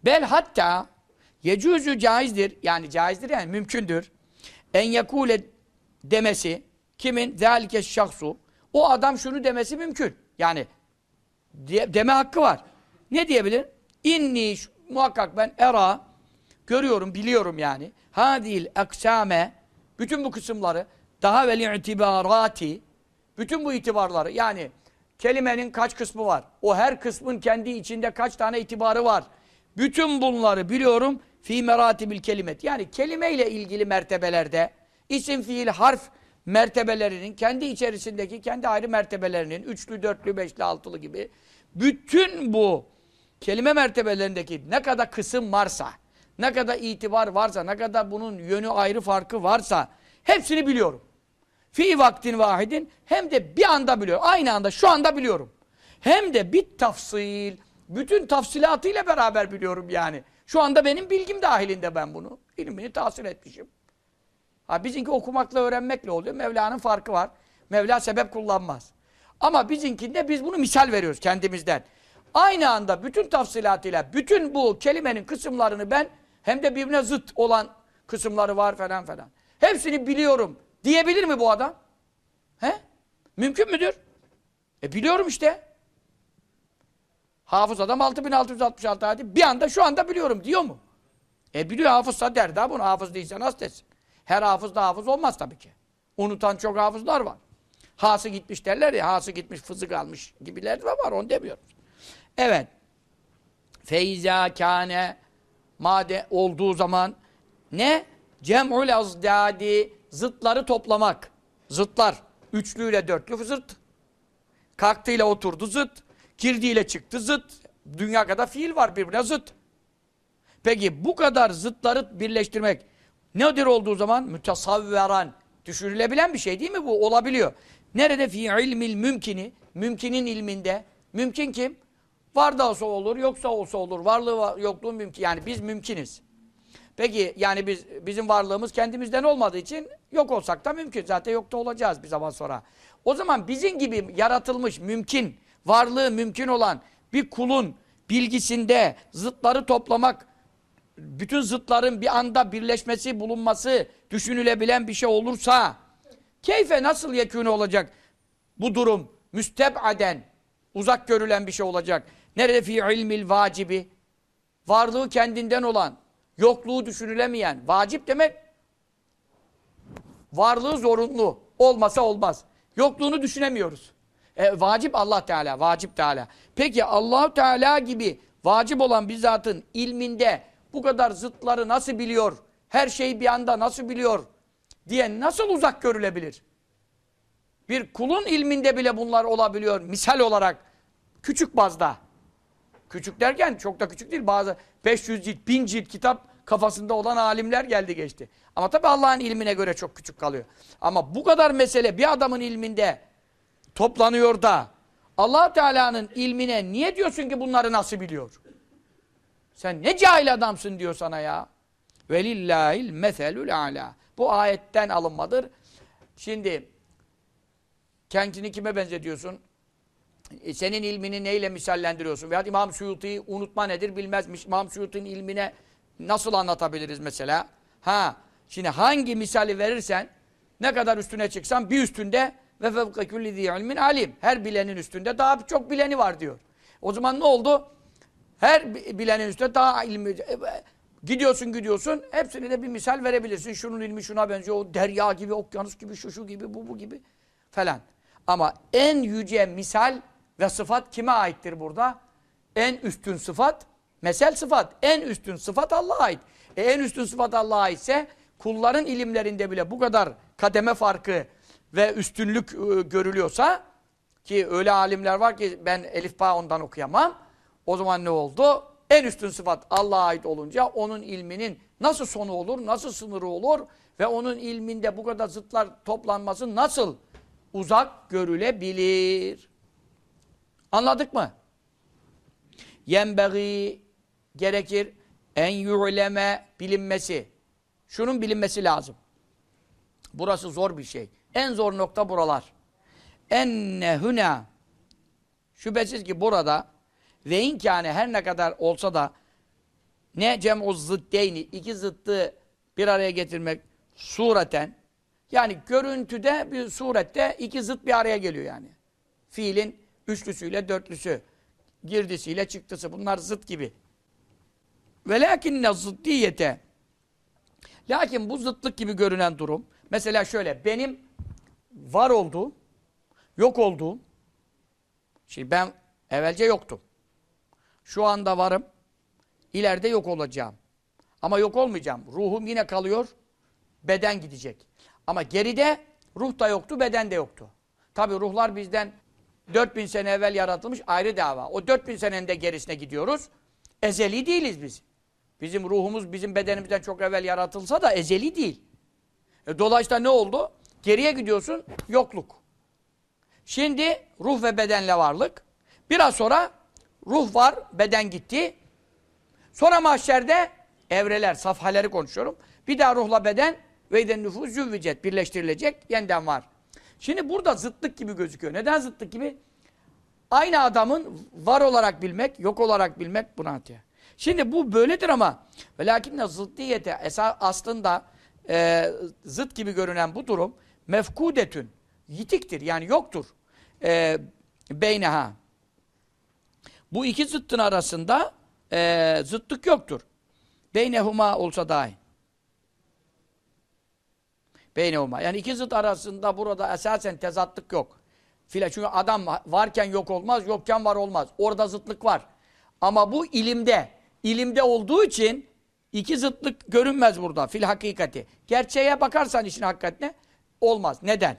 Bel hatta yecüzü caizdir. Yani caizdir yani mümkündür. En yakule demesi kimin? Zalike şahsu. O adam şunu demesi mümkün. Yani de, deme hakkı var. Ne diyebilir? İnni muhakkak ben era görüyorum, biliyorum yani. Hadil aksame bütün bu kısımları daha veli itibarati bütün bu itibarları yani kelimenin kaç kısmı var? O her kısmın kendi içinde kaç tane itibarı var? Bütün bunları biliyorum fi meratibil kelimet. Yani kelime ile ilgili mertebelerde isim, fiil, harf mertebelerinin kendi içerisindeki kendi ayrı mertebelerinin üçlü, dörtlü, beşli, altılı gibi bütün bu kelime mertebelerindeki ne kadar kısım varsa, ne kadar itibar varsa, ne kadar bunun yönü ayrı farkı varsa hepsini biliyorum. Fi vaktin vahidin hem de bir anda biliyorum. Aynı anda şu anda biliyorum. Hem de bir tafsil, bütün tafsilatıyla beraber biliyorum yani. Şu anda benim bilgim dahilinde ben bunu. İlmini tahsil etmişim. Ha bizimki okumakla öğrenmekle oluyor. Mevla'nın farkı var. Mevla sebep kullanmaz. Ama bizinkinde biz bunu misal veriyoruz kendimizden. Aynı anda bütün tafsilatıyla, bütün bu kelimenin kısımlarını ben hem de birbirine zıt olan kısımları var falan falan. Hepsini biliyorum diyebilir mi bu adam? He? Mümkün müdür? E biliyorum işte. Hafız adam 6666 hadi bir anda şu anda biliyorum diyor mu? E biliyor hafızsa der daha bunu hafız değilse nasıl desin? Her hafız da hafız olmaz tabii ki. Unutan çok hafızlar var. Hası gitmiş derler ya, hası gitmiş fızık almış gibiler de var, onu demiyoruz. Evet. Feyza kâne made olduğu zaman ne? Cem'ul azdadi zıtları toplamak. Zıtlar. Üçlüyle dörtlü zıt. Kalktığıyla oturdu zıt. Girdiğiyle çıktı zıt. Dünya kadar fiil var birbirine zıt. Peki bu kadar zıtları birleştirmek nedir olduğu zaman? Mütesavveran. Düşünülebilen bir şey değil mi bu? Olabiliyor. Nerede fi ilmil mümkini? Mümkinin ilminde. Mümkün kim? Var da olsa olur, yoksa olsa olur. Varlığı var, yokluğu mümkün. Yani biz mümkiniz. Peki yani biz bizim varlığımız kendimizden olmadığı için yok olsak da mümkün. Zaten yok da olacağız bir zaman sonra. O zaman bizim gibi yaratılmış mümkün, varlığı mümkün olan bir kulun bilgisinde zıtları toplamak, bütün zıtların bir anda birleşmesi, bulunması düşünülebilen bir şey olursa keyfe nasıl yekûne olacak bu durum? Müsteb'aden, uzak görülen bir şey olacak. Nerede fi ilmil vacibi? Varlığı kendinden olan, yokluğu düşünülemeyen. Vacip demek varlığı zorunlu. Olmasa olmaz. Yokluğunu düşünemiyoruz. E, vacip Allah Teala, vacip Teala. Peki Allah Teala gibi vacip olan bir zatın ilminde bu kadar zıtları nasıl biliyor? Her şeyi bir anda nasıl biliyor? diye nasıl uzak görülebilir? Bir kulun ilminde bile bunlar olabiliyor misal olarak küçük bazda. Küçük derken çok da küçük değil. Bazı 500 cilt, 1000 cilt kitap kafasında olan alimler geldi geçti. Ama tabi Allah'ın ilmine göre çok küçük kalıyor. Ama bu kadar mesele bir adamın ilminde toplanıyor da allah Teala'nın ilmine niye diyorsun ki bunları nasıl biliyor? Sen ne cahil adamsın diyor sana ya. Velillahil meselül ala. Bu ayetten alınmadır. Şimdi kendini kime benzetiyorsun? E, senin ilmini neyle misallendiriyorsun? Veya İmam Suyuti'yi unutma nedir bilmezmiş. İmam Suyuti'nin ilmine nasıl anlatabiliriz mesela? Ha, şimdi hangi misali verirsen ne kadar üstüne çıksan bir üstünde ve fevke kulli zi alim. Her bilenin üstünde daha çok bileni var diyor. O zaman ne oldu? Her bilenin üstünde daha ilmi gidiyorsun gidiyorsun hepsine de bir misal verebilirsin. Şunun ilmi şuna benziyor. O derya gibi, okyanus gibi, şu şu gibi, bu bu gibi falan. Ama en yüce misal ve sıfat kime aittir burada? En üstün sıfat, mesel sıfat. En üstün sıfat Allah'a ait. E en üstün sıfat Allah'a aitse kulların ilimlerinde bile bu kadar kademe farkı ve üstünlük e, görülüyorsa ki öyle alimler var ki ben Elif Ba ondan okuyamam. O zaman ne oldu? En üstün sıfat Allah'a ait olunca onun ilminin nasıl sonu olur, nasıl sınırı olur ve onun ilminde bu kadar zıtlar toplanması nasıl uzak görülebilir? Anladık mı? Yenbeği gerekir en yu'leme bilinmesi. Şunun bilinmesi lazım. Burası zor bir şey. En zor nokta buralar. Enne hüna şüphesiz ki burada ve inkâne her ne kadar olsa da ne cem'u zıddeyni iki zıttı bir araya getirmek sureten yani görüntüde bir surette iki zıt bir araya geliyor yani. Fiilin üçlüsüyle dörtlüsü, girdisiyle çıktısı bunlar zıt gibi. Ve lakinne zıddiyete Lakin bu zıtlık gibi görünen durum mesela şöyle benim var olduğum yok olduğum şimdi ben evvelce yoktum. Şu anda varım. ileride yok olacağım. Ama yok olmayacağım. Ruhum yine kalıyor. Beden gidecek. Ama geride ruh da yoktu, beden de yoktu. Tabi ruhlar bizden 4000 sene evvel yaratılmış ayrı dava. O 4000 senenin de gerisine gidiyoruz. Ezeli değiliz biz. Bizim ruhumuz bizim bedenimizden çok evvel yaratılsa da ezeli değil. E, dolayısıyla ne oldu? Geriye gidiyorsun, yokluk. Şimdi ruh ve bedenle varlık. Biraz sonra ruh var, beden gitti. Sonra mahşerde evreler, safhaleri konuşuyorum. Bir daha ruhla beden ve den nüfus züvvicet birleştirilecek, yeniden var. Şimdi burada zıtlık gibi gözüküyor. Neden zıtlık gibi? Aynı adamın var olarak bilmek, yok olarak bilmek buna atıyor. Şimdi bu böyledir ama ve lakinne zıddiyete aslında e, zıt gibi görünen bu durum mefkudetün yitiktir yani yoktur. E, beyneha. Bu iki zıttın arasında e, zıtlık yoktur. Beynehuma olsa dahi. Beynehuma. Yani iki zıt arasında burada esasen tezatlık yok. Çünkü adam varken yok olmaz, yokken var olmaz. Orada zıtlık var. Ama bu ilimde, ilimde olduğu için iki zıtlık görünmez burada fil hakikati. Gerçeğe bakarsan işin hakikatine olmaz. Neden?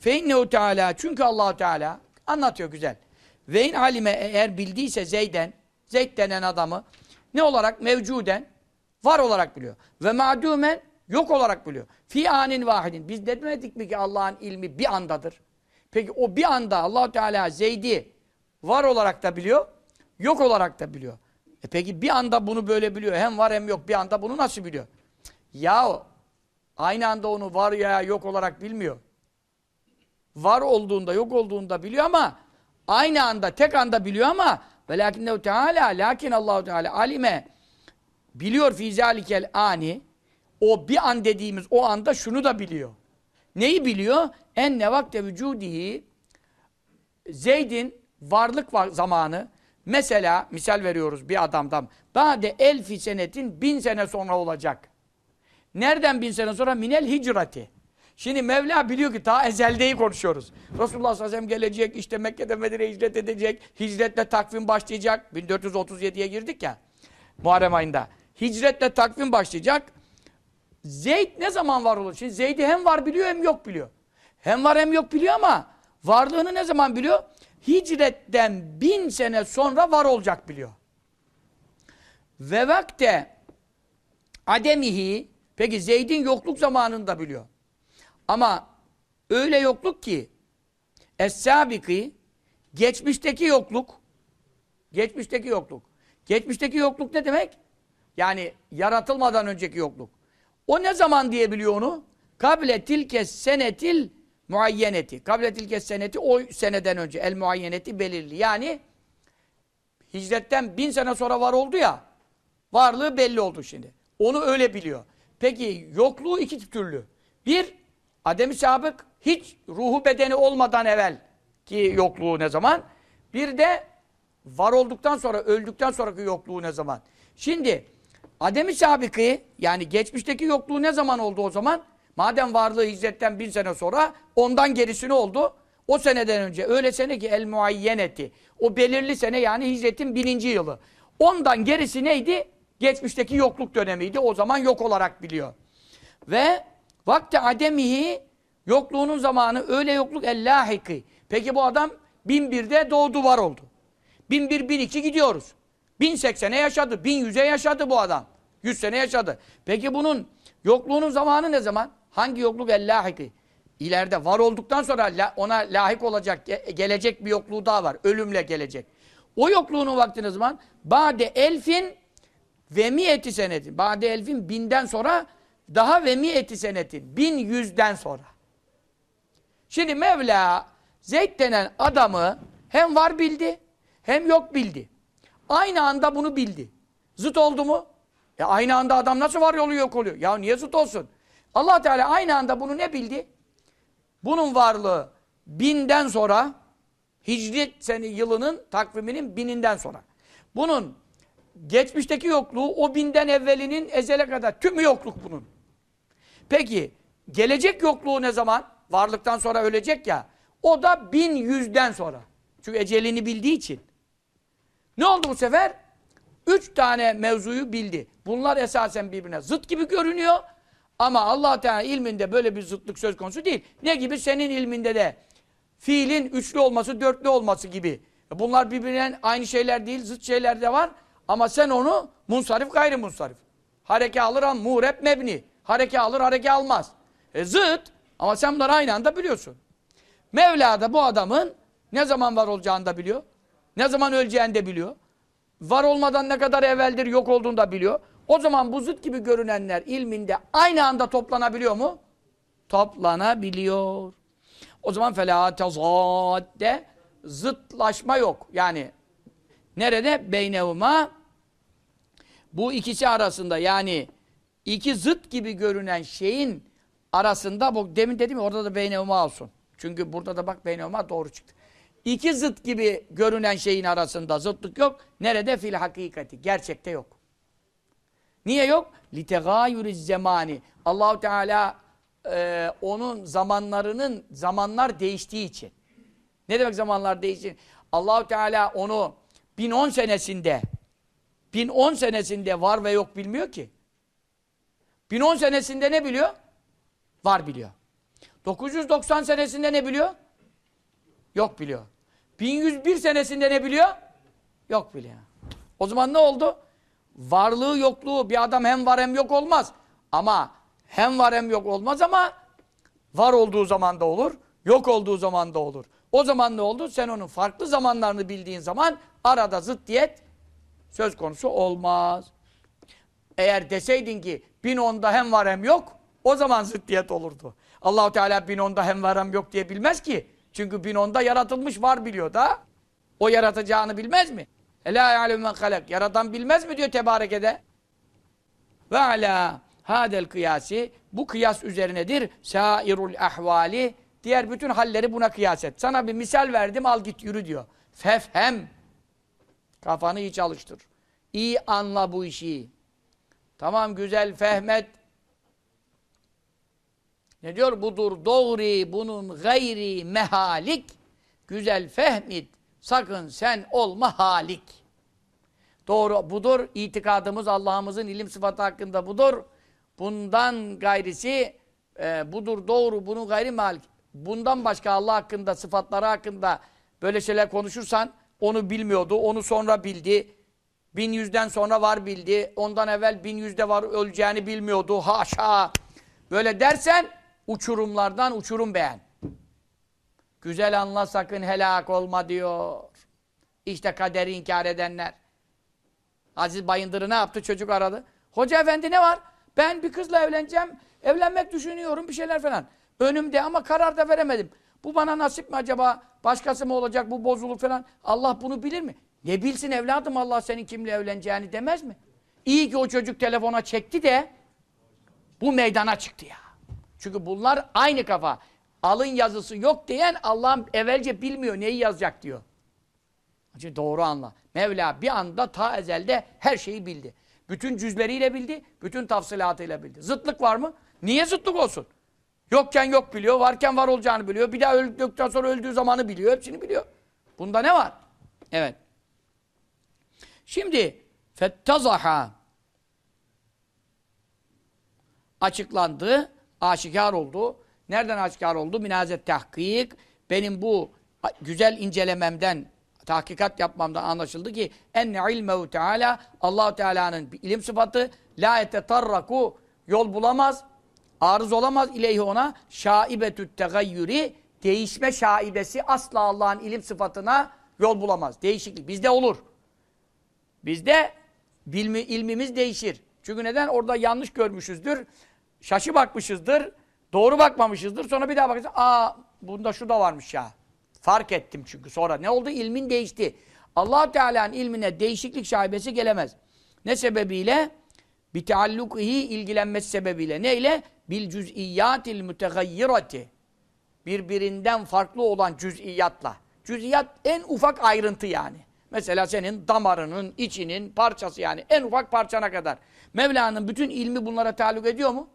Fe Teala çünkü Allah Teala anlatıyor güzel. Ve in alime eğer bildiyse Zeyden, Zeyd denen adamı ne olarak? Mevcuden, var olarak biliyor. Ve madumen, yok olarak biliyor. Fi anin vahidin. Biz demedik mi ki Allah'ın ilmi bir andadır? Peki o bir anda allah Teala Zeyd'i var olarak da biliyor, yok olarak da biliyor. E peki bir anda bunu böyle biliyor. Hem var hem yok. Bir anda bunu nasıl biliyor? Ya aynı anda onu var ya yok olarak bilmiyor. Var olduğunda, yok olduğunda biliyor ama Aynı anda, tek anda biliyor ama velakinnehu teala lakin Allahu Teala alime biliyor fi zalikel ani o bir an dediğimiz o anda şunu da biliyor. Neyi biliyor? En ne vakte vücudihi Zeyd'in varlık zamanı mesela misal veriyoruz bir adamdan bade elfi senetin bin sene sonra olacak. Nereden bin sene sonra? Minel hicrati. Şimdi Mevla biliyor ki ta ezeldeyi konuşuyoruz. Resulullah sallallahu aleyhi ve sellem gelecek, işte Mekke'de Medine'ye hicret edecek, hicretle takvim başlayacak. 1437'ye girdik ya, Muharrem ayında. Hicretle takvim başlayacak. Zeyd ne zaman var olur? Şimdi Zeyd'i hem var biliyor hem yok biliyor. Hem var hem yok biliyor ama varlığını ne zaman biliyor? Hicretten bin sene sonra var olacak biliyor. Ve vakte ademihi peki Zeyd'in yokluk zamanını da biliyor. Ama öyle yokluk ki Es-sabiki geçmişteki yokluk, geçmişteki yokluk. Geçmişteki yokluk ne demek? Yani yaratılmadan önceki yokluk. O ne zaman diyebiliyor onu? Kable tilke senetil muayyeneti. Kable tilke seneti o seneden önce. El muayyeneti belirli. Yani hicretten bin sene sonra var oldu ya. Varlığı belli oldu şimdi. Onu öyle biliyor. Peki yokluğu iki türlü. Bir, ademi sabık hiç ruhu bedeni olmadan evvel ki yokluğu ne zaman? Bir de var olduktan sonra, öldükten sonraki yokluğu ne zaman? Şimdi ademi sabıkı yani geçmişteki yokluğu ne zaman oldu o zaman? Madem varlığı hicretten bin sene sonra ondan gerisi ne oldu? O seneden önce öyle sene ki el muayyeneti. O belirli sene yani hicretin bininci yılı. Ondan gerisi neydi? Geçmişteki yokluk dönemiydi. O zaman yok olarak biliyor. Ve vakti ademihi yokluğunun zamanı öyle yokluk ellahiki. Peki bu adam bin birde doğdu var oldu. Bin bir, bin iki gidiyoruz. Bin seksene yaşadı. Bin yüze yaşadı bu adam. Yüz sene yaşadı. Peki bunun yokluğunun zamanı ne zaman? Hangi yokluk ellahiki? İleride var olduktan sonra ona lahik olacak, gelecek bir yokluğu daha var. Ölümle gelecek. O yokluğunun vakti ne zaman? Bade elfin ve miyeti senetin. Bade elfin binden sonra daha ve miyeti senetin. Bin yüzden sonra. Şimdi Mevla Zeyd denen adamı hem var bildi hem yok bildi. Aynı anda bunu bildi. Zıt oldu mu? E aynı anda adam nasıl var yolu yok oluyor? Ya niye zıt olsun? allah Teala aynı anda bunu ne bildi? Bunun varlığı binden sonra Hicri seni yılının takviminin bininden sonra. Bunun geçmişteki yokluğu o binden evvelinin ezele kadar tümü yokluk bunun. Peki gelecek yokluğu ne zaman? Varlıktan sonra ölecek ya. O da bin yüzden sonra. Çünkü ecelini bildiği için. Ne oldu bu sefer? Üç tane mevzuyu bildi. Bunlar esasen birbirine zıt gibi görünüyor. Ama allah Teala ilminde böyle bir zıtlık söz konusu değil. Ne gibi? Senin ilminde de fiilin üçlü olması, dörtlü olması gibi. Bunlar birbirinden aynı şeyler değil, zıt şeyler de var. Ama sen onu munsarif gayri munsarif. Hareke alır an muğrep mebni. Hareke alır, hareke almaz. E zıt ama sen bunları aynı anda biliyorsun. Mevla da bu adamın ne zaman var olacağını da biliyor. Ne zaman öleceğini de biliyor. Var olmadan ne kadar evveldir yok olduğunu da biliyor. O zaman bu zıt gibi görünenler ilminde aynı anda toplanabiliyor mu? Toplanabiliyor. O zaman felâ tezâdde zıtlaşma yok. Yani nerede? Beynevuma bu ikisi arasında yani iki zıt gibi görünen şeyin arasında bu demin dedim ya orada da beynevuma olsun. Çünkü burada da bak beynevuma doğru çıktı. İki zıt gibi görünen şeyin arasında zıtlık yok. Nerede? Fil hakikati. Gerçekte yok. Niye yok? Litegayuriz zemani. Allahu Teala e, onun zamanlarının zamanlar değiştiği için. Ne demek zamanlar değiştiği? Allahu Teala onu 1010 senesinde 1010 senesinde var ve yok bilmiyor ki. 1010 senesinde ne biliyor? Var biliyor. 990 senesinde ne biliyor? Yok biliyor. 1101 senesinde ne biliyor? Yok biliyor. O zaman ne oldu? Varlığı yokluğu bir adam hem var hem yok olmaz. Ama hem var hem yok olmaz ama var olduğu zaman da olur, yok olduğu zaman da olur. O zaman ne oldu? Sen onun farklı zamanlarını bildiğin zaman arada zıddiyet söz konusu olmaz. Eğer deseydin ki bin onda hem var hem yok, o zaman zıddiyet olurdu. Allahu Teala bin onda hem var hem yok diye bilmez ki. Çünkü bin onda yaratılmış var biliyor da. O yaratacağını bilmez mi? Ela ya'lem men halak. Yaratan bilmez mi diyor tebarekede. Ve ala hadel kıyasi bu kıyas üzerinedir. Sairul ahvali diğer bütün halleri buna kıyas et. Sana bir misal verdim al git yürü diyor. Fefhem. Kafanı iyi çalıştır. İyi anla bu işi. Tamam güzel fehmet. Ne diyor? Budur doğri bunun gayri mehalik. Güzel fehmit. Sakın sen olma halik. Doğru budur. İtikadımız Allah'ımızın ilim sıfatı hakkında budur. Bundan gayrisi e, budur doğru. Bunun gayri mehalik. Bundan başka Allah hakkında, sıfatları hakkında böyle şeyler konuşursan onu bilmiyordu. Onu sonra bildi. Bin yüzden sonra var bildi. Ondan evvel bin yüzde var öleceğini bilmiyordu. Haşa. Böyle dersen uçurumlardan uçurum beğen. Güzel anla sakın helak olma diyor. İşte kaderi inkar edenler. Aziz Bayındır'ı ne yaptı? Çocuk aradı. Hoca efendi ne var? Ben bir kızla evleneceğim. Evlenmek düşünüyorum bir şeyler falan. Önümde ama karar da veremedim. Bu bana nasip mi acaba? Başkası mı olacak bu bozuluk falan? Allah bunu bilir mi? Ne bilsin evladım Allah senin kimle evleneceğini demez mi? İyi ki o çocuk telefona çekti de bu meydana çıktı ya. Çünkü bunlar aynı kafa. Alın yazısı yok diyen Allah'ım evvelce bilmiyor neyi yazacak diyor. Çünkü doğru anla. Mevla bir anda ta ezelde her şeyi bildi. Bütün cüzleriyle bildi, bütün tafsilatıyla bildi. Zıtlık var mı? Niye zıtlık olsun? Yokken yok biliyor, varken var olacağını biliyor. Bir daha öldükten sonra öldüğü zamanı biliyor, hepsini biliyor. Bunda ne var? Evet. Şimdi fettazaha açıklandı, aşikar oldu. Nereden aşikar oldu? Minazet tahkik. Benim bu güzel incelememden, tahkikat yapmamdan anlaşıldı ki enne ilmehu teala allah Teala'nın ilim sıfatı la etetarraku yol bulamaz, arız olamaz ileyhi ona şaibetü't tegayyüri değişme şaibesi asla Allah'ın ilim sıfatına yol bulamaz. Değişiklik. Bizde olur. Bizde bilmi, ilmimiz değişir. Çünkü neden? Orada yanlış görmüşüzdür. Şaşı bakmışızdır. Doğru bakmamışızdır. Sonra bir daha bakacağız. Aa bunda şu da varmış ya. Fark ettim çünkü sonra. Ne oldu? İlmin değişti. allah Teala'nın ilmine değişiklik şaibesi gelemez. Ne sebebiyle? Bir teallukihi ilgilenmesi sebebiyle. Neyle? Bil cüz'iyyatil mütegayyirati. Birbirinden farklı olan cüz'iyatla. Cüz'iyat en ufak ayrıntı yani. Mesela senin damarının, içinin parçası yani en ufak parçana kadar. Mevla'nın bütün ilmi bunlara taalluk ediyor mu?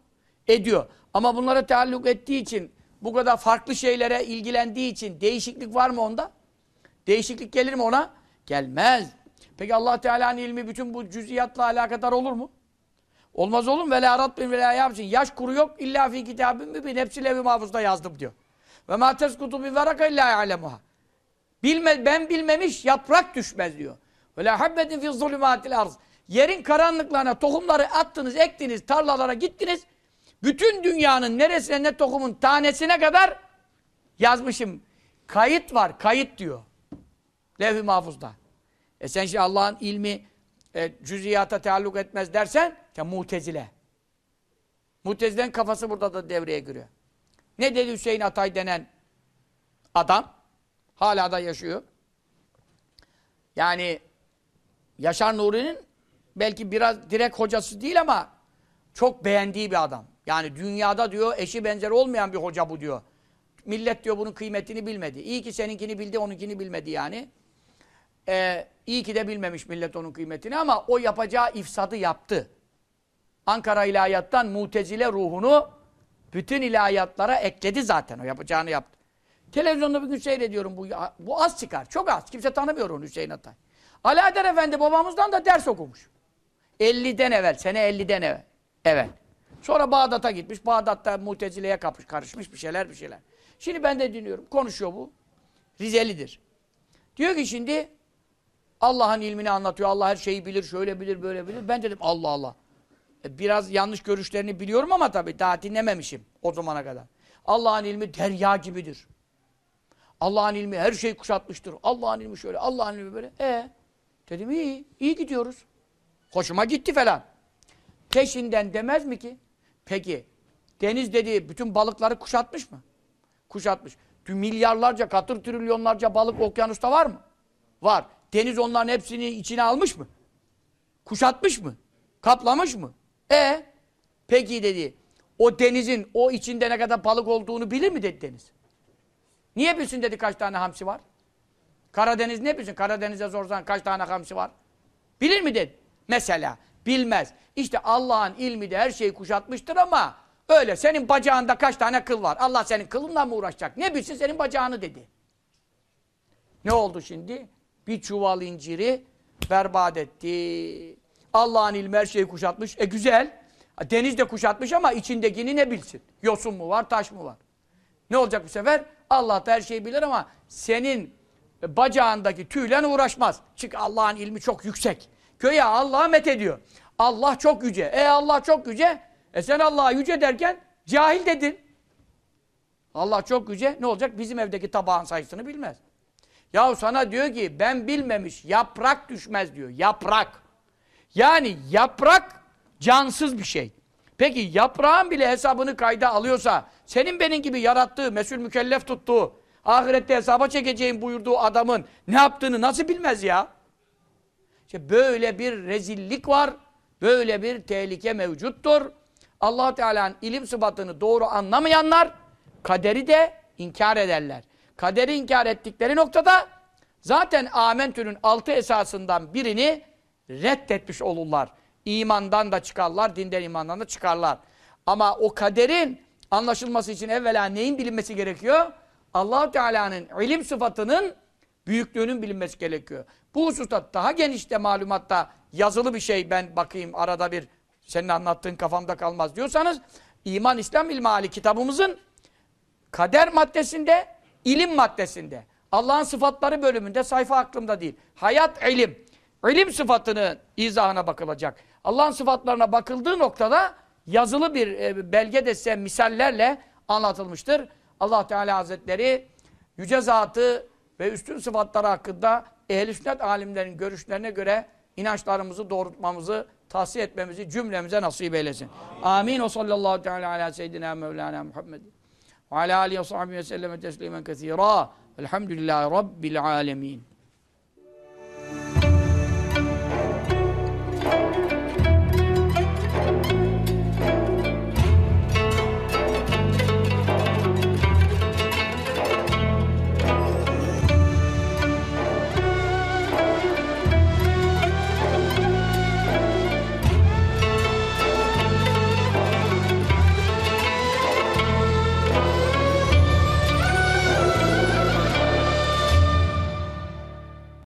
Ediyor. Ama bunlara taalluk ettiği için, bu kadar farklı şeylere ilgilendiği için değişiklik var mı onda? Değişiklik gelir mi ona? Gelmez. Peki Allah Teala'nın ilmi bütün bu cüz'iyatla alakadar olur mu? Olmaz olur mu? Ve la rabbin ve la. Yaş kuru yok illa fi kitabın mübin. Hepsi levi mahfuzda yazdım diyor. Ve ma teskutu bi veraka illa ya'lemuha. Bilme, ben bilmemiş yaprak düşmez diyor. Ve la habbetin fi zulümatil arz. Yerin karanlıklarına tohumları attınız, ektiniz, tarlalara gittiniz. Bütün dünyanın neresine ne tohumun tanesine kadar yazmışım. Kayıt var, kayıt diyor. Levh-i mahfuzda. E sen şimdi Allah'ın ilmi e, cüziyata taalluk etmez dersen sen mutezile. Mutezile'nin kafası burada da devreye giriyor. Ne dedi Hüseyin Atay denen adam? Hala da yaşıyor. Yani Yaşar Nuri'nin belki biraz direkt hocası değil ama çok beğendiği bir adam. Yani dünyada diyor eşi benzeri olmayan bir hoca bu diyor. Millet diyor bunun kıymetini bilmedi. İyi ki seninkini bildi, onunkini bilmedi yani. Ee, iyi ki de bilmemiş millet onun kıymetini ama o yapacağı ifsadı yaptı. Ankara ilahiyattan mutezile ruhunu bütün ilahiyatlara ekledi zaten. O yapacağını yaptı. Televizyonda bir gün seyrediyorum. Bu, bu az çıkar. Çok az. Kimse tanımıyor onu Hüseyin Atay. Alaeddin Efendi babamızdan da ders okumuş. 50'den evvel. Sene 50'den evvel. Evet. Sonra Bağdat'a gitmiş. Bağdat'ta Mutezile'ye karışmış bir şeyler bir şeyler. Şimdi ben de dinliyorum. Konuşuyor bu. Rizelidir. Diyor ki şimdi Allah'ın ilmini anlatıyor. Allah her şeyi bilir, şöyle bilir, böyle bilir. Ben dedim Allah Allah. E, biraz yanlış görüşlerini biliyorum ama tabii daha dinlememişim o zamana kadar. Allah'ın ilmi derya gibidir. Allah'ın ilmi her şeyi kuşatmıştır. Allah'ın ilmi şöyle, Allah'ın ilmi böyle. E dedim iyi, iyi gidiyoruz. Hoşuma gitti falan. Peşinden demez mi ki? Peki, deniz dediği bütün balıkları kuşatmış mı? Kuşatmış. Milyarlarca, katır trilyonlarca balık okyanusta var mı? Var. Deniz onların hepsini içine almış mı? Kuşatmış mı? Kaplamış mı? E peki dedi. O denizin o içinde ne kadar balık olduğunu bilir mi dedi deniz? Niye bilsin dedi kaç tane hamsi var? Karadeniz ne bilsin? Karadeniz'e sorsan kaç tane hamsi var? Bilir mi dedi? Mesela bilmez. İşte Allah'ın ilmi de her şeyi kuşatmıştır ama öyle senin bacağında kaç tane kıl var? Allah senin kılınla mı uğraşacak? Ne bilsin senin bacağını dedi. Ne oldu şimdi? Bir çuval inciri berbat etti. Allah'ın ilmi her şeyi kuşatmış. E güzel. Deniz de kuşatmış ama içindekini ne bilsin? Yosun mu var, taş mı var? Ne olacak bu sefer? Allah da her şeyi bilir ama senin bacağındaki tüyle uğraşmaz. Çünkü Allah'ın ilmi çok yüksek. Köye Allah'a met ediyor. Allah çok yüce. E Allah çok yüce. E sen Allah'a yüce derken cahil dedin. Allah çok yüce. Ne olacak? Bizim evdeki tabağın sayısını bilmez. Yahu sana diyor ki ben bilmemiş yaprak düşmez diyor. Yaprak. Yani yaprak cansız bir şey. Peki yaprağın bile hesabını kayda alıyorsa senin benim gibi yarattığı, mesul mükellef tuttuğu, ahirette hesaba çekeceğin buyurduğu adamın ne yaptığını nasıl bilmez ya? İşte böyle bir rezillik var. Böyle bir tehlike mevcuttur. allah Teala'nın ilim sıfatını doğru anlamayanlar kaderi de inkar ederler. Kaderi inkar ettikleri noktada zaten amentünün altı esasından birini reddetmiş olurlar. İmandan da çıkarlar, dinden imandan da çıkarlar. Ama o kaderin anlaşılması için evvela neyin bilinmesi gerekiyor? allah Teala'nın ilim sıfatının büyüklüğünün bilinmesi gerekiyor. Bu hususta daha genişte malumatta yazılı bir şey ben bakayım arada bir senin anlattığın kafamda kalmaz diyorsanız İman İslam İlmihali kitabımızın kader maddesinde, ilim maddesinde Allah'ın sıfatları bölümünde sayfa aklımda değil. Hayat ilim. İlim sıfatının izahına bakılacak. Allah'ın sıfatlarına bakıldığı noktada yazılı bir e, belge dese misallerle anlatılmıştır. Allah Teala Hazretleri yüce zatı ve üstün sıfatları hakkında ehl-i sünnet alimlerin görüşlerine göre inançlarımızı doğrultmamızı, tahsiye etmemizi cümlemize nasip eylesin. Amin. O sallallahu teala ala seyyidina Mevlana Muhammed. Ve ala alihi ve sahbihi ve selleme teslimen kethira. Elhamdülillahi Rabbil alemin.